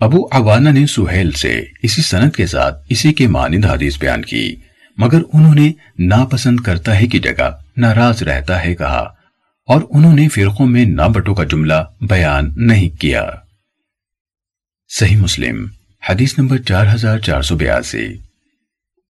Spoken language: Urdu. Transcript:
ابو عوانہ نے سہیل سے اسی سند کے ساتھ اسی کے مانند حدیث بیان کی، مگر انہوں نے ناپسند کرتا ہے کی جگہ، ناراض رہتا ہے کہا، اور انہوں نے فرقوں میں نہ بٹو کا جملہ بیان نہیں کیا۔ صحیح مسلم، حدیث نمبر چار ہزار چار سو بیاسی۔